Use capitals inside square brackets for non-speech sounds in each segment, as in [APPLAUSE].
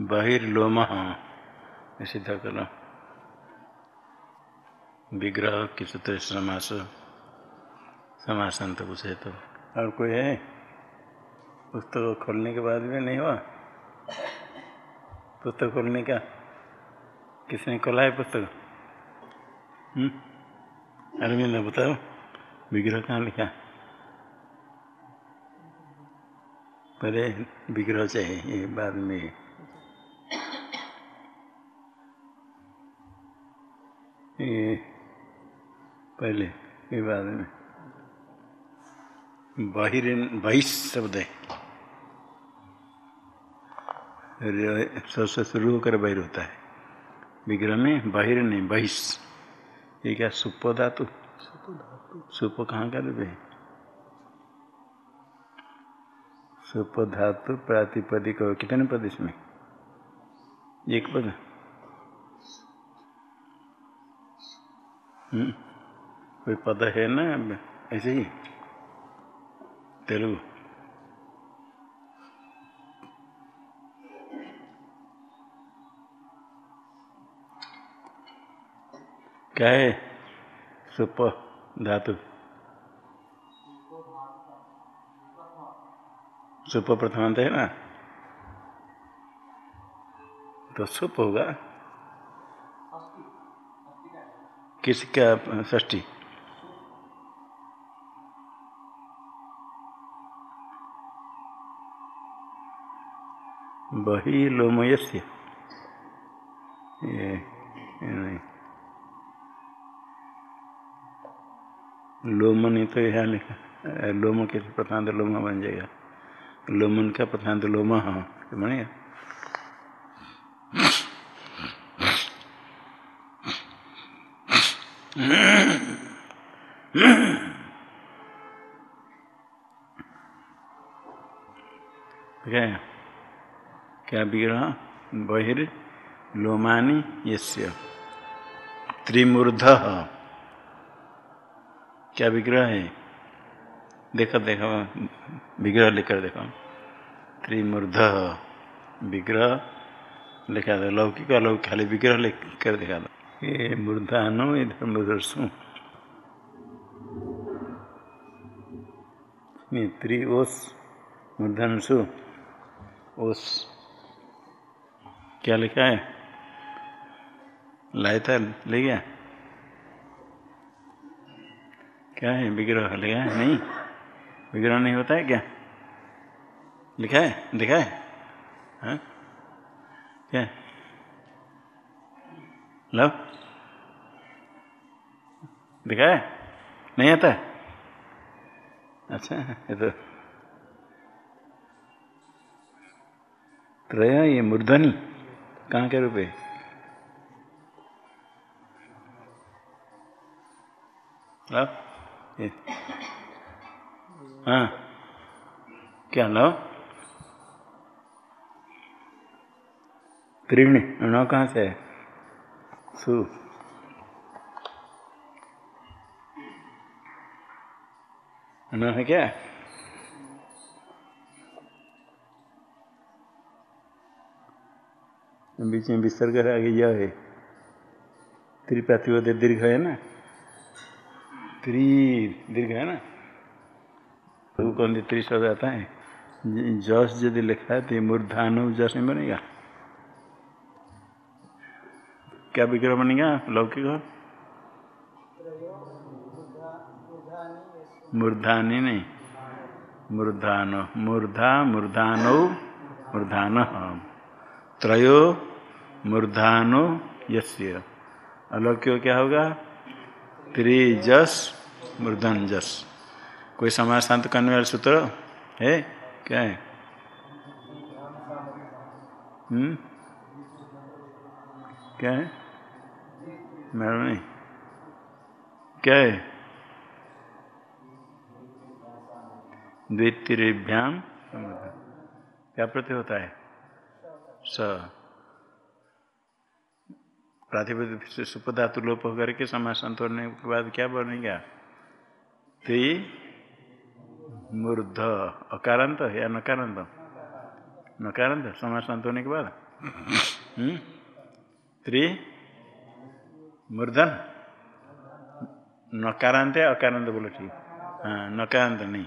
बहिर्लोम। सिद्ध करो। विग्रह की सूत्र समास समासांत पूछे तो। और कोई है? पुस्तक खोलने के बाद भी नहीं हुआ? पुस्तक खोलने का? किसने खोला है पुस्तक? अरविंद बताओ। विग्रह कहाँ लिखा? पहले विग्रह चाहिए, ये बाद में। ये पहले ये बाद में। बाहिर बाईस शब्द है सबसे शुरू होकर बाहिर होता है। विग्रह में बाहिर नहीं बाईस ये क्या सुप धातु? सुप कहाँ का रूप है? सुप धातु प्रातिपदिक कितने पद इसमें? एक पद। कोई पद है ना, ऐसे ही। तेलुगु। क्या है? सुप, धातु। सुप प्रथमांत है ना? तो सुप होगा। किसका ष्टी बही लोमय से लोमन तो यहाँ लिखा लोम के प्रथांत लोमा बन जाएगा। लोमन का प्रथांत लोमा हाँ बनेगा क्या क्या विग्रह बहिर् लोमानी त्रिमूर्ध। क्या विग्रह है? देखो देखो विग्रह लिखकर देखो। त्रिमूर्ध। विग्रह लिखा दो लौकिक अलौकिक, खाली विग्रह लिख कर दिखा दो ये मूर्धानो, इधर मूर्धसु त्रि ओस मूर्धनसु ओस क्या लिखा है? लाया था, ले गया? क्या है? विग्रह लिखा है? नहीं। विग्रह नहीं होता है क्या? लिखा है? दिखा है? हाँ? क्या? लो। दिखा है? नहीं आता? अच्छा ये तो त्रय ये मूर्धनी कहाँ के रूप है? हाँ। क्या लो त्रीण नौ कहाँ से सु। है क्या? बीच में विसर्ग आगे यह है त्रिपातिवद दीर्घ है ना? त्रि दीर्घ है ना? तो कौन त्रि शब्द आता है? जस यदि लिखा है तो मूर्धानु जस में बनेगा। क्या विग्रह बनेगा? लौकिक मूर्धानी नहीं। मूर्धानो। मूर्धा, मूर्धानो मूर्धान त्रयो मूर्धानो यस्य। अलौक्य क्या होगा? त्रिजस मूर्धन जस कोई शांत करने वाला सूत्र है? क्या है? हम्म? क्या है? मैडम नहीं। क्या है? द्वितीभ्याम क्या प्रत्यय होता है? स। प्रातिपद सुपधातु लोप होकर के समासन तोड़ने के बाद क्या बनेगा? ति मूर्ध, अकारांत या नकारांत? नकारांत समासन होने के बाद। हम्म? त्रि मूर्धन। नकारांत है अकारांत बोलो ठीक। हाँ नकारांत नहीं।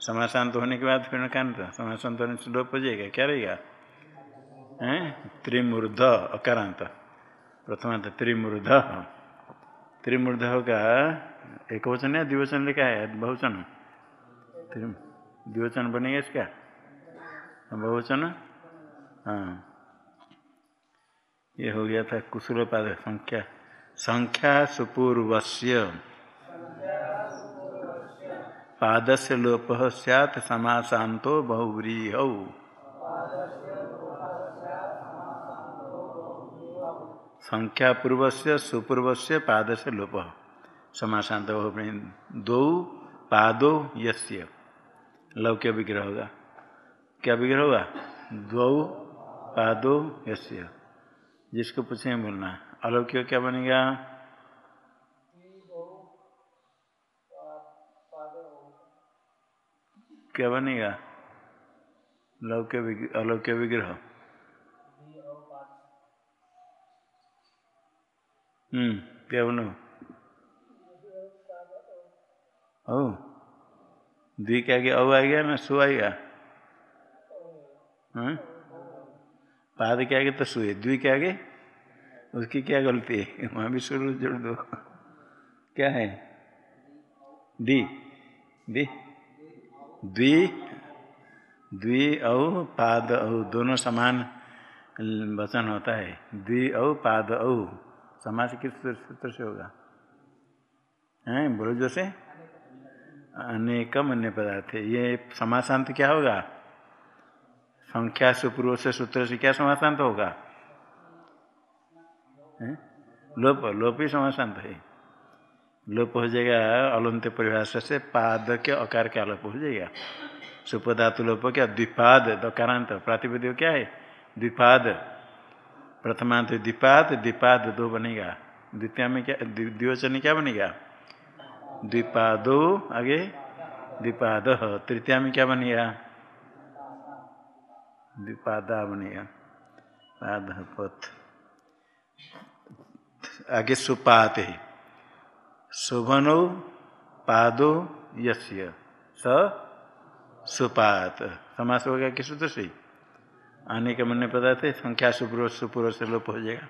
समाशांत होने के बाद फिर नकारांत। समाशांत होने से लोप हो जाएगा। क्या रहेगा? त्रिमूर्ध, अकारांत। प्रथमांत त्रिमूर्ध। त्रिमूर्ध होगा एक वचन है द्विवचन लिखा है? बहुवचन। द्विवचन बनेगा इसका? बहुवचन। हाँ। ये हो गया था कुशल पाद संख्या। संख्या सुपूर्वस्य। पाद से लोप सैत समाशांतो बहुव्रीह। संख्या पूर्व से सुपूर्व से पाद से लोप समाशांत दो, पादो, यस्य। लौक्य विग्रह होगा। क्या विग्रह होगा? दो पादो, यस्य। जिसको पूछे बोलना अलौक्य क्या बनेगा? क्या बनेगा? लौक्य अलौक्य विग्रह। क्या बनो ओ द्वि के आगे औ आ गया ना सु आएगा पाद के आगे तो सुए द्वि के आगे उसकी क्या गलती है वहाँ भी शुरू जोड़ दो क्या है दी दी द्वि द्वि औ पाद औ दोनों समान वचन होता है द्वि औ पाद औ समाज किस सूत्र से होगा? हैं, बोलो जो से अनेकम अन्य पदार्थ ये समासांत क्या होगा? संख्या सुपूर्व से सूत्र से क्या समासांत होगा? लोप लोप ही समासांत है। लोप हो जाएगा अलंत परिभाषा से पाद के अकार का लोप हो जाएगा। सुपधातु लोप क्या? द्विपाद, दकारांत। प्रातिपद क्या है? द्विपाद। प्रथमांत द्विपाद द्विपाद दो बनेगा। द्वितीय में क्या द्विवचन क्या बनेगा? द्विपादो, आगे। द्विपाद, तृतीय में क्या बनेगा? द्विपादा बनेगा। पाद पथ। आगे सुपात है। शोभनो पादो यस्य स सुपात। समास हो गया किस सूत्र से? आने के मन है संख्या सुपूर्व सुपूर्व से लोप हो जाएगा।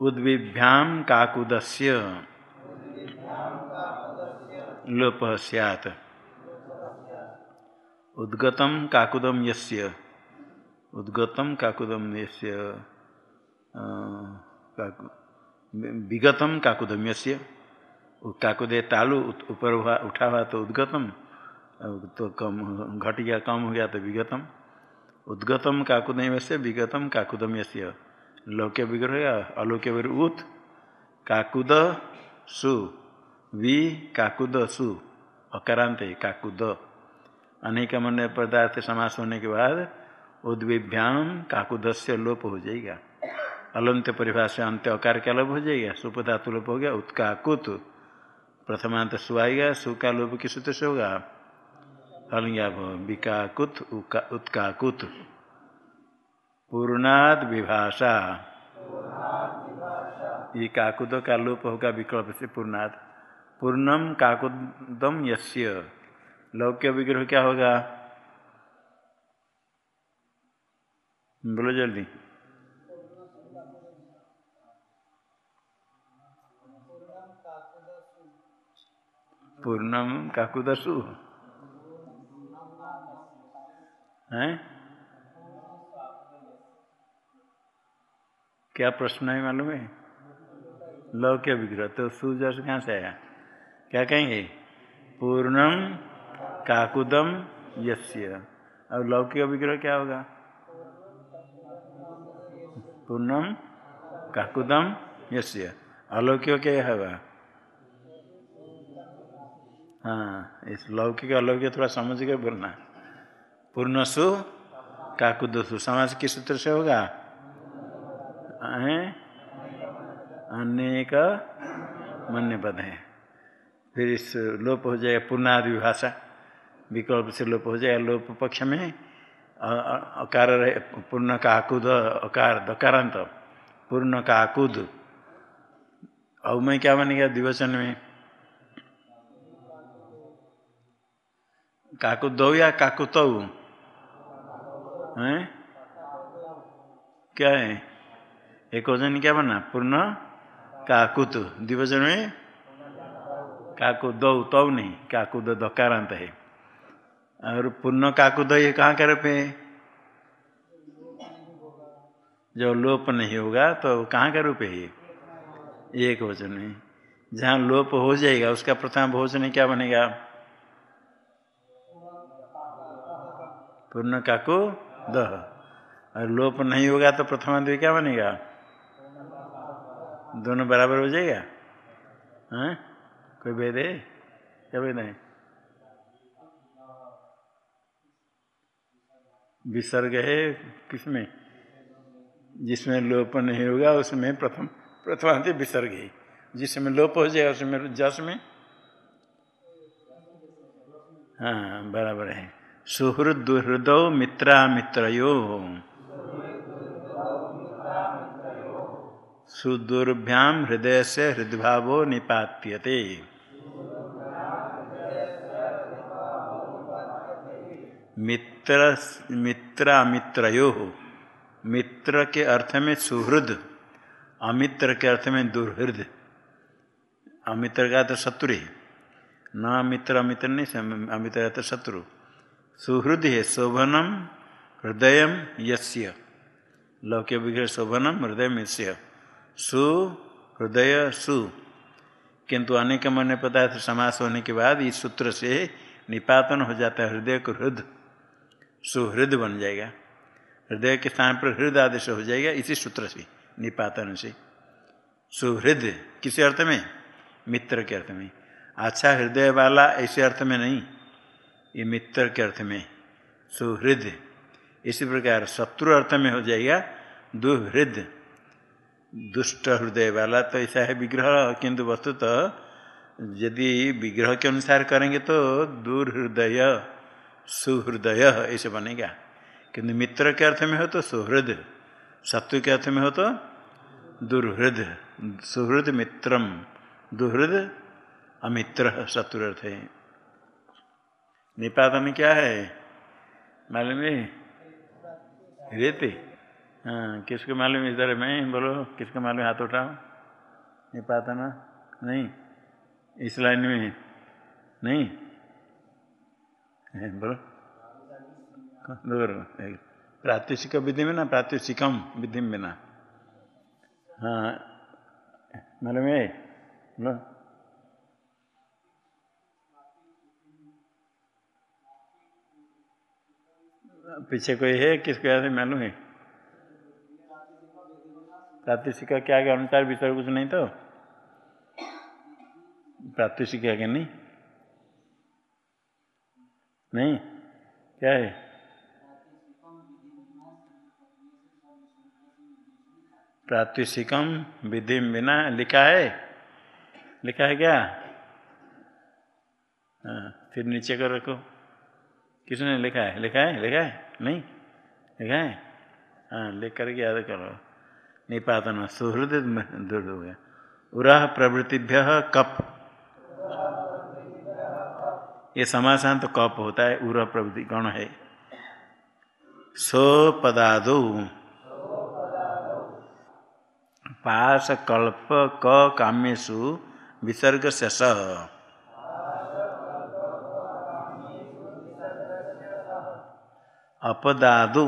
उद्विभ्याम काकुदस्य। लोप सियात। उद्गतम काकुदम यस्य। उद्गतम काकुदम यस्य। विगतम काकुदम यस्य। काकुदे तालु ऊपर उठा हुआ तो उद्गतम। तो कम घट गया कम हो गया तो विगतम। उद्गतम काकुदम से विगतम काकुदम यस्य। लौक्य विग्रह अलौक्य विग्रह उत, काकुद सु, वि काकुद सु अकारांत काकुद। अनेक मन पदार्थ समास होने के बाद उद्विभ्याम काकुद से लोप हो जाएगा। अलंत परिभाषा अंत्य अकार का लोप हो जाएगा? सुपधातु लोप हो गया उत्काकुत प्रथमांत सु आएगा, सु का लोप किस सूत्र से होगा? हलिंगा विकाकुत उत्काकुत। पूर्णाद विभाषा। ये काकुद का लोप होगा विकल्प से पूर्णाद। पूर्णम काकुदम यस्य। लौक्य विग्रह क्या होगा? बोलो जल्दी। पूर्णम काकुदसु। हैं? क्या प्रश्न है मालूम है? लौक्य विग्रह। तो सूजस कहाँ से आया? क्या कहेंगे? पूर्णम काकुदम यस्य। और लौकिक विग्रह क्या होगा? पूर्णम काकुदम यस्य। अलौकिक क्या होगा? हाँ इस लौकिक अलौकिक थोड़ा समझ के बोलना। पूर्णसु काकुदसु। समाज किस सूत्र से होगा? अनेक मन्य पद है। फिर इस लोप हो जाएगा पूर्णादि भाषा विकल्प से लोप हो जाएगा लोप पक्ष में। अकार पूर्ण काकुद, अकार, दकारांत। पूर्ण का आकुद अब में क्या बनेगा दिवचन में? काकु दो या काकु तो है? क्या है? एक वज़न क्या बना? पूर्ण? काकुत। दिवचन में? काकु दो तो नहीं। काकु दो दकारांत है। और पूर्ण काकु दो ये कहाँ का है? जो लोप नहीं होगा तो कहाँ का रूप है? ये एक वचन में जहाँ लोप हो जाएगा, उसका प्रथम भोजन क्या बनेगा? पूर्ण काकु दह। और लोप नहीं होगा तो प्रथमाद्वय क्या बनेगा? दोनों बराबर हो जाएगा? हाँ? कोई भेद है? क्या भेद है? विसर्ग है किसमें? जिसमें लोप नहीं होगा, उसमें प्रथम प्रथमांत विसर्ग है। जिसमें लोप हो जाएगा, उसमें जस में? हाँ बराबर है। सुहृद हृदय मित्रा मित्रो सुदुर्भ्याम हृदय से हृदभावो निपात्यते। मित्र मित्रा मित्रो मित्र के अर्थ में सुहृद, अमित्र के अर्थ में दुर्हृद। अमित्र का तो शत्रु है। न मित्र, अमित्र नहीं, अमित्र तो शत्रु। सुहृद है शोभनम हृदय यस्य। लौक्य विग्रह शोभनम हृदय यस्य। सु, हृदय, सु। किंतु अनेक मन पदार्थ समास होने के बाद इस सूत्र से निपातन हो जाता है, हृदय को हृद। सुहृद बन जाएगा। हृदय के स्थान पर हृदय आदेश हो जाएगा, इसी सूत्र से, निपातन से। सुहृद, किसी अर्थ में? मित्र के अर्थ में। अच्छा हृदय वाला ऐसे अर्थ में नहीं। ये मित्र के अर्थ में सुहृद। इसी प्रकार शत्रु अर्थ में हो जाएगा दुहृद। दुष्ट हृदय वाला तो ऐसा है विग्रह, किंतु वस्तु तो यदि विग्रह के अनुसार करेंगे तो दुर्हृदय सुहृदय ऐसे बनेगा। किंतु मित्र के अर्थ में हो तो सुहृद, शत्रु के अर्थ में हो तो दुर्हृद सुहृद मित्रम, दुहृद अमित्र शत्रु अर्थ है। निपातन क्या है? मालूम है? रेते हाँ किसको मालूम इधर मैं? बोलो, किसको मालूम हाथ उठाओ। निपातन नहीं। इस लाइन में? नहीं। बोलो। प्रात्यक्षिक विधि में ना? प्रात्यक्षिकम विधि में ना? हाँ। मालूम है? बोलो। पीछे कोई है? किसको याद है? मालूम है। प्रात्यक्षिका क्या के अनुसार विचार कुछ नहीं तो? प्रात्यक्षिका के नहीं? नहीं? क्या है? प्रात्यक्षिकम विधि बिना लिखा है। लिखा है क्या? हाँ फिर नीचे कर रखो। किसने लिखा है? लिखा है? लिखा है? नहीं? लिखा है हाँ लिख करके याद करो। निपातन सुहृद दृढ़ हो गया। उराह प्रवृत्तिभ्य कप। ये समासांत तो कप होता है उरा प्रवृत्ति गण है? सो पदादो पास कल्प क काम्यसु विसर्ग से अपदादु।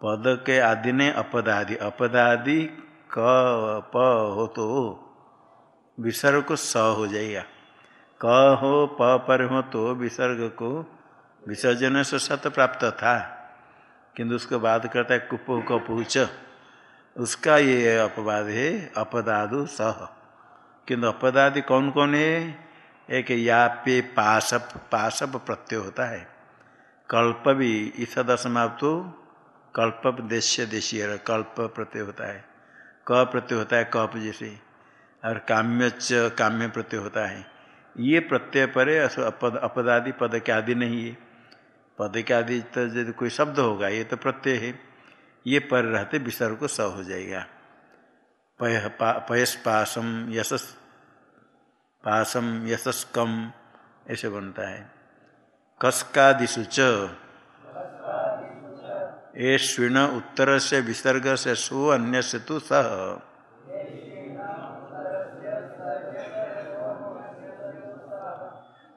पद के आदि ने अपदादि। अपदादि क, प हो तो विसर्ग को स हो जाएगा क हो, प पर हो तो विसर्ग को विसर्जन से सत प्राप्त था। किंतु उसको बाद करता है कुप कपूच उसका ये अपवाद है, अपदादु सह किंतु अपदादि कौन कौन है? एक या पे पाशप पाशप प्रत्यय होता है। कल्प भी ईसद समाप्तो कल्प देश्य देशीय कल्प प्रत्यय होता है। क प्रत्यय होता है कप जैसे, और काम्यच काम्य प्रत्यय होता है। ये प्रत्यय पर अपद अपदादि पद के आदि नहीं है। पद के आदि तो यदि कोई शब्द होगा, ये तो प्रत्यय है। ये पर रहते विसर्ग को स हो जाएगा। पय पासम यशस पासम यशस कम ऐसे बनता है। कसकादिशु च उत्तर से विसर्ग से सु अन्य से। तु सह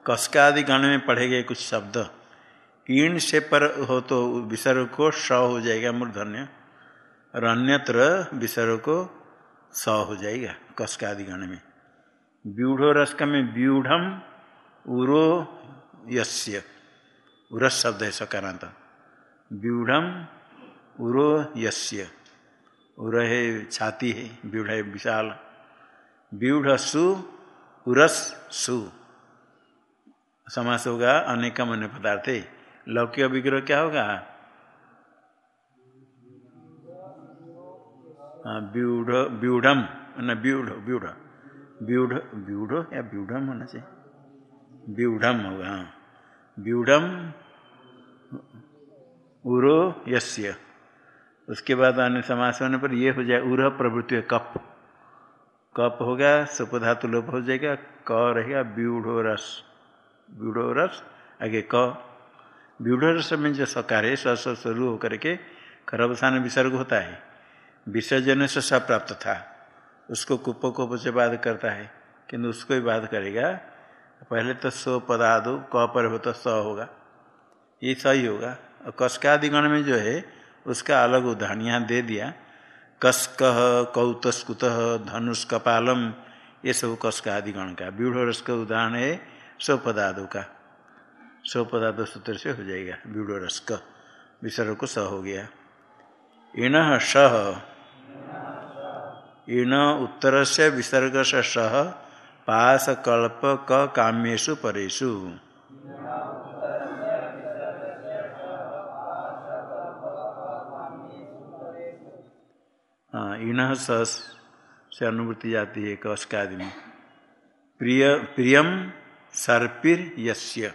कसकादि गण में पढ़े गए कुछ शब्द। ईण से पर हो तो विसर्ग को स हो जाएगा मूर्धन्य और अन्यत्र विसर्ग को स हो जाएगा कसकादि गण में। व्यूढ़ो रस्क में व्यूढ़ उरो यस्य। उरस शब्द है सकारांत व्यूढ़ उरो यस्य। उर है, छाती है, व्यूढ़ है, विशाल। व्यूढ़ सु, उरस सु। समास होगा अनेक अन्य पदार्थ है। लौकिक विग्रह क्या होगा? व्यूढ़, व्यूढ़म, न व्यूढ़ व्यूढ़। व्यूढ़ व्यूढ़ या व्यूढ़म होना चाहिए। व्यूढ़म होगा हाँ। व्यूढ़म उरो यस्य। उसके बाद अन्य समास होने पर ये हो जाए उर प्रवृत्ति कप। कप होगा, सुपधातु लोप हो जाएगा, क रहेगा ब्यूढ़ो रस ब्यूढ़ो रस आगे क। ब्यूढ़ो रस में जो सकार है स शुरू होकर के खरबसान विसर्ग होता है। विसर्जन से स प्राप्त था। उसको कुप कुप से बाध करता है। किंतु उसको ही बाध करेगा। पहले तो सो पदादु, क पर हो तो स होगा। ये सही होगा। और कसकादिगण में जो है, उसका अलग उदाहरण यहाँ दे दिया। कसक, कौतस्कुत धनुष कपालम ये सब कसकादिगण का। व्यूढ़ रस का उदाहरण है सौ पदादु का। सौ पदादु सूत्र से हो जाएगा व्यूढ़ रस का। विसर्ग को स हो गया। इन सह इन उत्तर से विसर्ग सह पास कल्प क काम्यु परेशु सस से अनुभूति जाती है कस्कादि में। प्रिय प्रियम सर्पिर यस्य।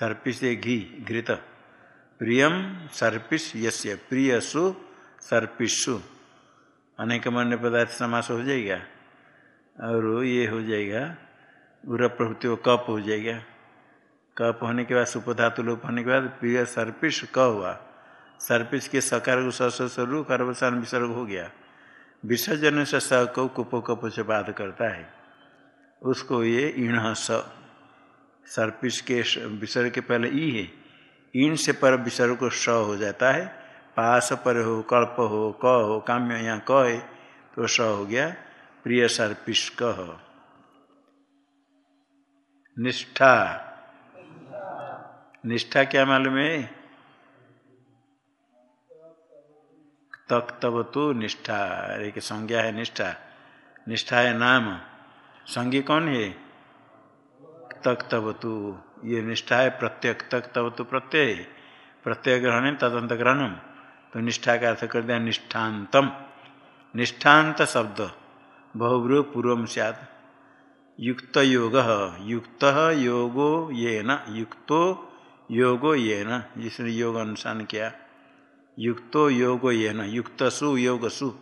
सर्पिस से घी, घृत। प्रियम सर्पिस यस्य। प्रियसु सर्पिसु अनेक मन्य पदार्थ समास हो जाएगा। और ये हो जाएगा। उर प्रभृति कप हो जाएगा। कप होने के बाद, सुपधातु लोप होने के बाद प्रिय सर्पिस क हुआ। सर्पिस के सकार को सस्वरू कर्वसान विसर्ग हो गया। विसर्जन से स को कुप कप से बाध करता है। उसको ये ईण स, सर्पिस के विसर्ग के पहले ई है। ईण से पर विसर्ग को स हो जाता है। पास पर हो, कल्प हो, क हो, काम्य यहाँ क है तो स हो गया प्रिय सर्पिस कह निष्ठा। निष्ठा क्या मालूम है? तक तब तो निष्ठा। एक संज्ञा है निष्ठा। निष्ठा है नाम। संज्ञा कौन है? तक तब तु। ये निष्ठा है प्रत्यक। तक तब तो प्रत्यय प्रत्यय ग्रहण तदंत ग्रहणम। तो निष्ठा का अर्थ कर दिया निष्ठान्तम निष्ठान्त शब्द। बहुब्रू पूर्व सियाद युक्त योग। युक्त योगो ये न युक्तो योगो ये न जिसने योग अनुसार किया। युक्तो योग ये न युक्त सु योग सु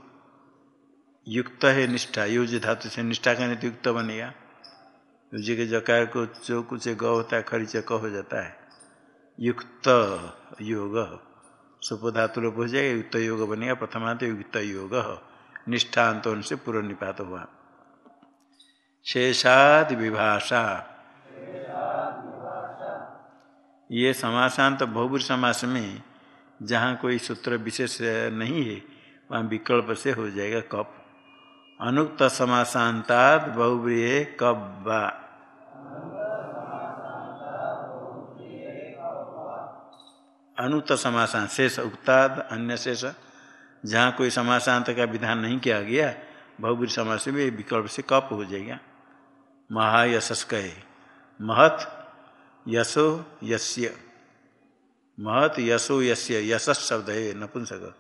युक्त है निष्ठा युज धातु से निष्ठा करने तो युक्त बनेगा। युज के जकार को जो कुछ ग होता है खरीच क हो जाता है। युक्त योग, सुप धातु लोप हो जाएगा, युक्त योग बनेगा, प्रथमांत युक्त योग। निष्ठांत उनसे पूर्व निपात हुआ। शेषाद विभाषा। ये समासांत बहुबुर समास में जहाँ कोई सूत्र विशेष नहीं है, वहाँ विकल्प से हो जाएगा कप। अनुक्त समासांताद बहुब्रिय कब्बा अनुक्त समासांत शेष उक्ताद अन्य शेष। जहाँ कोई समासांत का विधान नहीं किया गया बहुब्री समास में विकल्प से कप हो जाएगा। महायशस्क महत यशो यस्य। महत यशो यस्य यशस शब्द है, नपुंसक।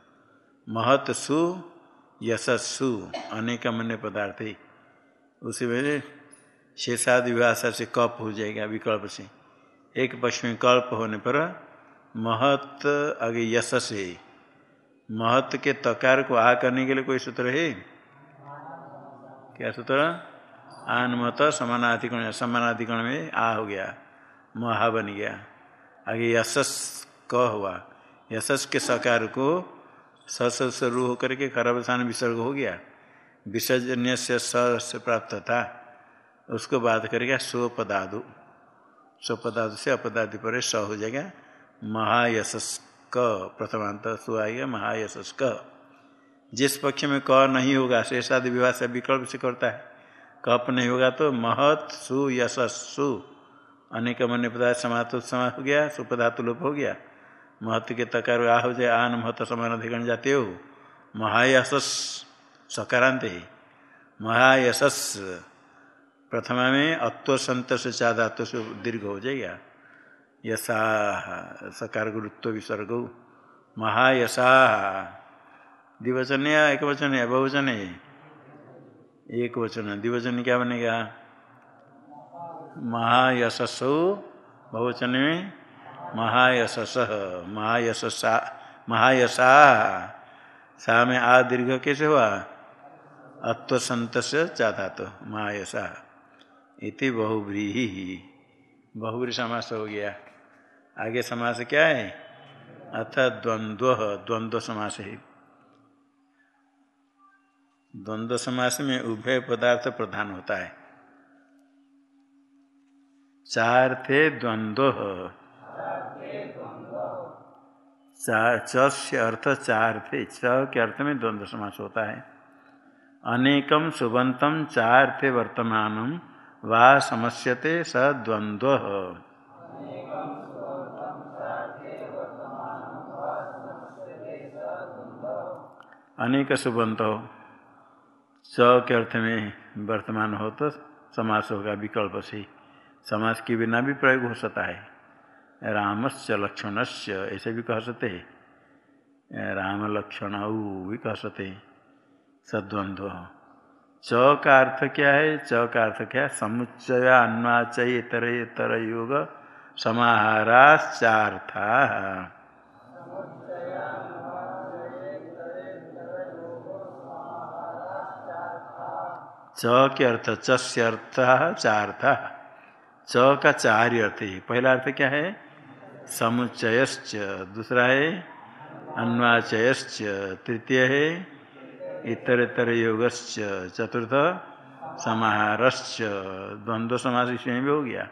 महत सु यशस्सु अनेक अन्य पदार्थ। है उसी में शेषाद विभाषा से कप हो जाएगा विकल्प से। एक पक्ष में कल्प होने पर महत आगे यश है महत के तकार को आ करने के लिए कोई सूत्र है? क्या सूत्र? आन मत समानाधिकरण समानाधिकरण में आ हो गया। महा बन गया। आगे यशस क हुआ। यशस के सकार को सस रू होकर के खराब स्थान विसर्ग हो गया। विसर्जन्य से स प्राप्त था। उसको बात करेगा स्वपदादु स्वपदादु से अपदादि पर स हो जाएगा। महायशस क, प्रथमांत सु आएगा महायशस क। जिस पक्ष में क नहीं होगा शेषादि विवाह से विकल्प से करता है। कप नहीं होगा तो महत सु यशस सु अनेक मन पदार्थ समात हो गया सुपधातु लोप हो गया। महत्व के तकार आ हो जाए आन महत्व समान अधिकरण जाते हो। महायशस सकारांत है। महायशस प्रथमा में अत्व संत से चाधात्व से दीर्घ हो जाएगा। यशा सकार गुरुत्व विसर्ग महायशा द्विवचन या एक वचन है बहुवचन। है एक वचन द्विवचन क्या बनेगा? महायशसो बहुवचन में महायशस, महायशसा महायशा सा में आ दीर्घ कैसे हुआ? अत्व संत से चाहता तो महायशा इति बहुव्रीहि। बहुव्री समास हो गया। आगे समास क्या है? अथ द्वंद्व द्वंद्व समास है। द्वंद्व समास में उभय पदार्थ प्रधान होता है। चार थे द्वंद्व। च से अर्थ चार थे च के अर्थ में द्वंद्व समास होता है। अनेकम सुबंतम चार थे वर्तमान, वा समस्यते स द्वंद्व। अनेक सुबंत हो च के अर्थ में वर्तमान हो तो समास होगा विकल्प से समास के बिना भी प्रयोग हो सकता है। रामस्य लक्षणस्य, ऐसे भी कह सकते हैं। राम लक्षण भी कह सकते हैं। सद्वंद्व। च का अर्थ क्या है? च का अर्थ क्या है? समुच्चय, अन्वाचय, इतर इतर योग, समाहाराश्चार्था। च के अर्थ च अर्थ, चार्थ। च का चार अर्थ पहला अर्थ क्या है? समुच्चयश्च। दूसरा है, अन्वाचयश्च। तृतीय है इतर इतर योगश्च चतुर्थ, समाहारश्च। द्वंद्व समास इसमें भी हो गया।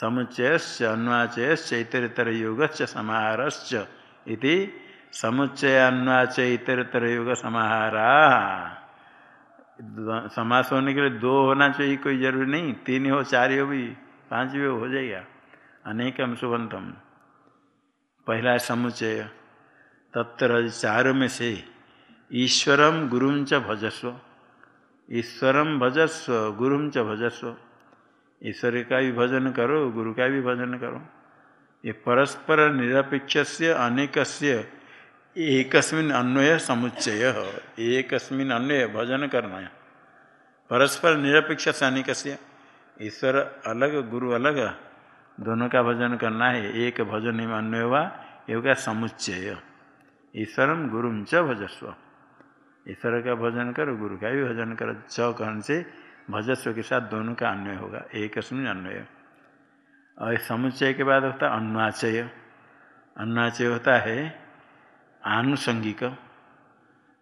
समुच्चयश्च, अन्वाचयश्च इतर इतर योगश्च समाहारश्च इति समुच्चय अन्वाचय इतर इतर योग समाहारा समास होने के लिए दो होना चाहिए, कोई ज़रूरी नहीं। तीन हो, चार हो भी, पाँच भी हो जाएगा। अनेकम सुबंतम। पहला समुचय तत्र चारों में से ईश्वरम गुरुम च भजस्व। ईश्वरम भजस्व गुरुम च भजस्व। ईश्वर का भी भजन करो, गुरु का भी भजन करो। ये परस्पर निरपेक्ष से अनेक एकस्मिन अन्वय समुच्चय। एकस्मिन अन्वय भजन करना। है परस्पर निरपेक्ष सैनिक ईश्वर अलग, गुरु अलग। दोनों का भजन करना है, एक भजन में अन्वय हुआ ये समुच्चय। ईश्वरम गुरु च भजस्व। ईश्वर का भजन करो, गुरु का भी भजन करो, च कहन से भजस्व के साथ दोनों का अन्वय होगा, एक अन्वय। और समुच्चय के बाद होता है अन्वाचय अन्वाचय होता है आनुषंगिक।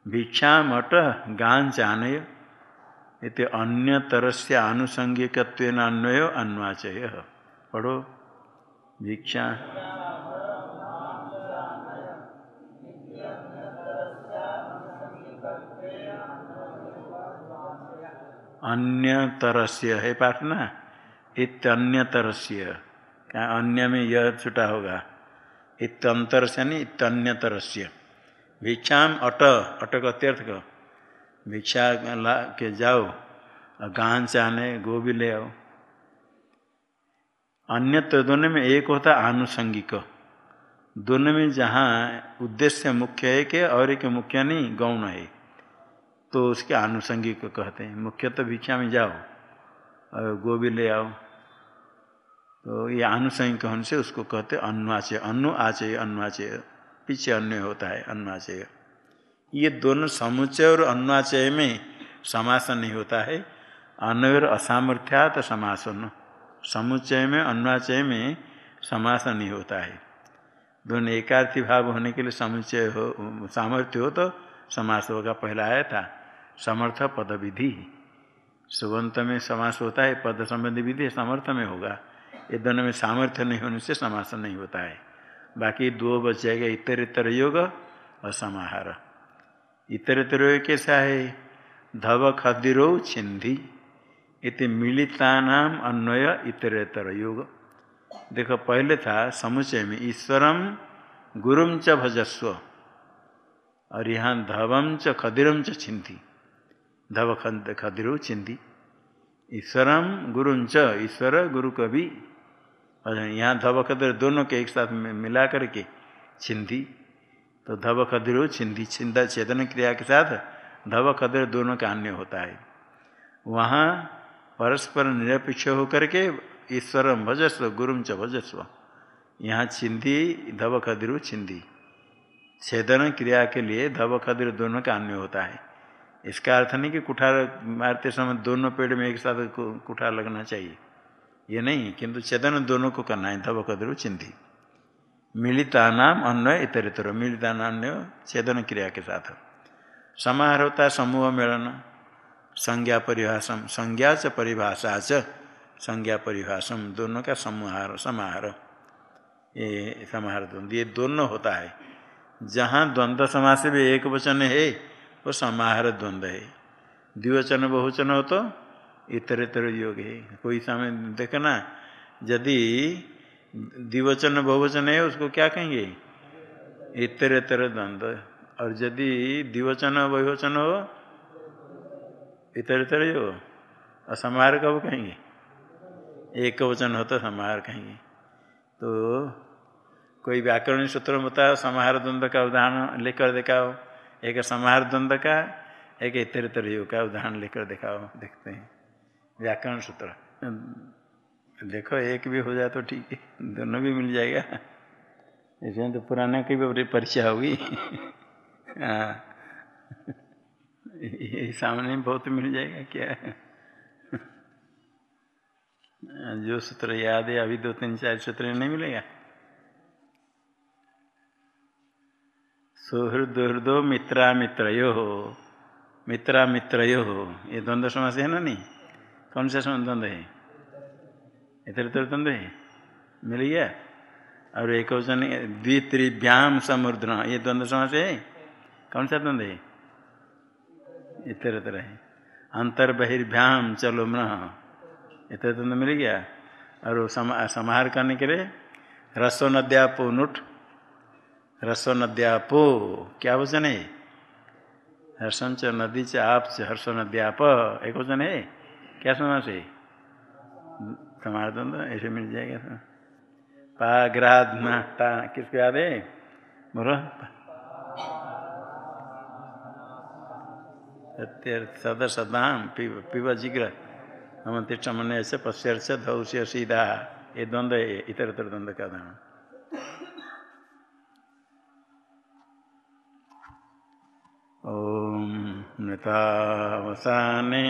भिक्षा मठ गान चानय। इति अन्य तरस्य आनुषंगिक अन्वय अन्वाचय पढ़ो, भिक्षा। अन्य तरस्य है ना इतन्य तरस्य क्या अन्य में यह छुटा होगा? इतंतर से नहीं इतन्यतर से भिक्षाम अट अत्यर्थ का भिक्षा ला के जाओ और गान चाने गो भी ले आओ। अन्य तो दोनों में एक होता है आनुषंगिक। दोनों में जहाँ उद्देश्य मुख्य है कि और एक मुख्य नहीं, गौण है। तो उसके आनुषंगिक कहते हैं। मुख्य तो भिक्षा में जाओ और गो भी ले आओ। तो ये आनुषंगिक होने से उसको कहते अनुवाचय। अनु आचय, अनुवाचय। पीछे अन्य होता है, अनुवाचय। ये दोनों समुच्चय और अनुवाचय में समासन नहीं होता है। अन्वर असामर्थ्यात समासन। समुच्चय में, अनुवाचय में समास नहीं होता है। दोनों एकार्थी भाव होने के लिए समुच्चय हो, सामर्थ्य हो तो समास होगा, पहला आया था। समर्थ पद विधि सुबंत में समास होता है, पद संबंधी विधि समर्थ में होगा। ये दोनों में सामर्थ्य नहीं होने से समास नहीं होता है। बाकी दो बच जाएगा, इतर इतर योग और समाहार। इतर इतर योग कैसा है? धव खदिरो छिंदी इति मिलिता नाम अन्वय इतर इतर योग। देखो, पहले था समुचय में ईश्वरम गुरुम च भजस्व और यहाँ धवम च खदिरम च छिंदी धव खदिरो छिंदी ईश्वरम गुरुम च ईश्वर गुरु कवि यहाँ धव खदिर दोनों के एक साथ मिला करके छिंदी तो धव खदिरो छिंदी छिंदा छेदन क्रिया के साथ धव खदिर दोनों का अन्य होता है। वहाँ परस्पर निरपेक्ष होकर के ईश्वर भजस्व गुरुम च भजस्व। यहाँ छिंदी धव खदिरु छिंदी। छेदन क्रिया के लिए धव खदिर दोनों का अन्य होता है। इसका अर्थ नहीं कि कुठार मारते समय दोनों पेड़ में एक साथ कुठार लगना चाहिए। ये नहीं, किंतु छेदन दोनों को करना है धव खदिरु छिंदी। मिलिता नाम अन्वय इतर मिलिता नाम छेदन क्रिया के साथ। समाहार होता समूह मेलन संज्ञा परिभाषम संज्ञा च परिभाषा च संज्ञा परिभाषम दोनों का समाहार समाहार। ये समाहार द्वंद्व ये दोनों होता है। जहाँ द्वंद्व समास भी एक वचन है, वो समाहार द्वंद्व है। द्विवचन, बहुवचन हो तो इतर इतर योग है। कोई समय देखना यदि द्विवचन, बहुवचन है, उसको क्या कहेंगे? इतर इतर द्वंद्व और यदि द्विवचन, बहुवचन हो इतर इतर और समाहार कब कहेंगे? एक वचन हो तो समाहार कहेंगे। तो कोई व्याकरण सूत्र में बताओ समाहार द्वंद्व का उदाहरण लेकर दिखाओ। एक समाहार द्वंद्व का, एक इतर इतर योग का उदाहरण लेकर दिखाओ, देखते हैं। व्याकरण सूत्र। देखो, एक भी हो जाए तो ठीक है, दोनों भी मिल जाएगा। इसमें तो पुराने की भी परीक्षा होगी। [LAUGHS] हाँ। ये सामने बहुत मिल जाएगा क्या? जो सूत्र याद है, अभी दो तीन चार सूत्र नहीं मिलेगा? सुहृदो मित्रा मित्रो हो। मित्रा मित्रो हो। ये द्वंद्व समास है ना नहीं? कौन सा द्वंद्व है? इतर इतर द्वंद्व है? मिल गया? और एक द्वित्रिभ्याम समुद्र। ये द्वंद्व समास है? कौन सा द्वंद्व है? इतर इतर है अंतर बहिर्भ्याम चलो मृह। इतर तो मिल गया। और समाहार करने के लिए रसो नद्यापो नुट। रसो नद्यापो क्या वचन है? हर्षण च नदी च आप च हर्षो नद्याप एक वचन है? क्या समास है? समाहार द्वंद्व ऐसे मिल जाएगा। पाग्राधता किसको याद है? बोलो। सद पिब पिव जिग्र हम तिष्ठमन ऐसे पश्यर्ष धौष्य सीधा ये द्वंद्व इतर इतर द्वंद्व का दान ओम नृतावसाने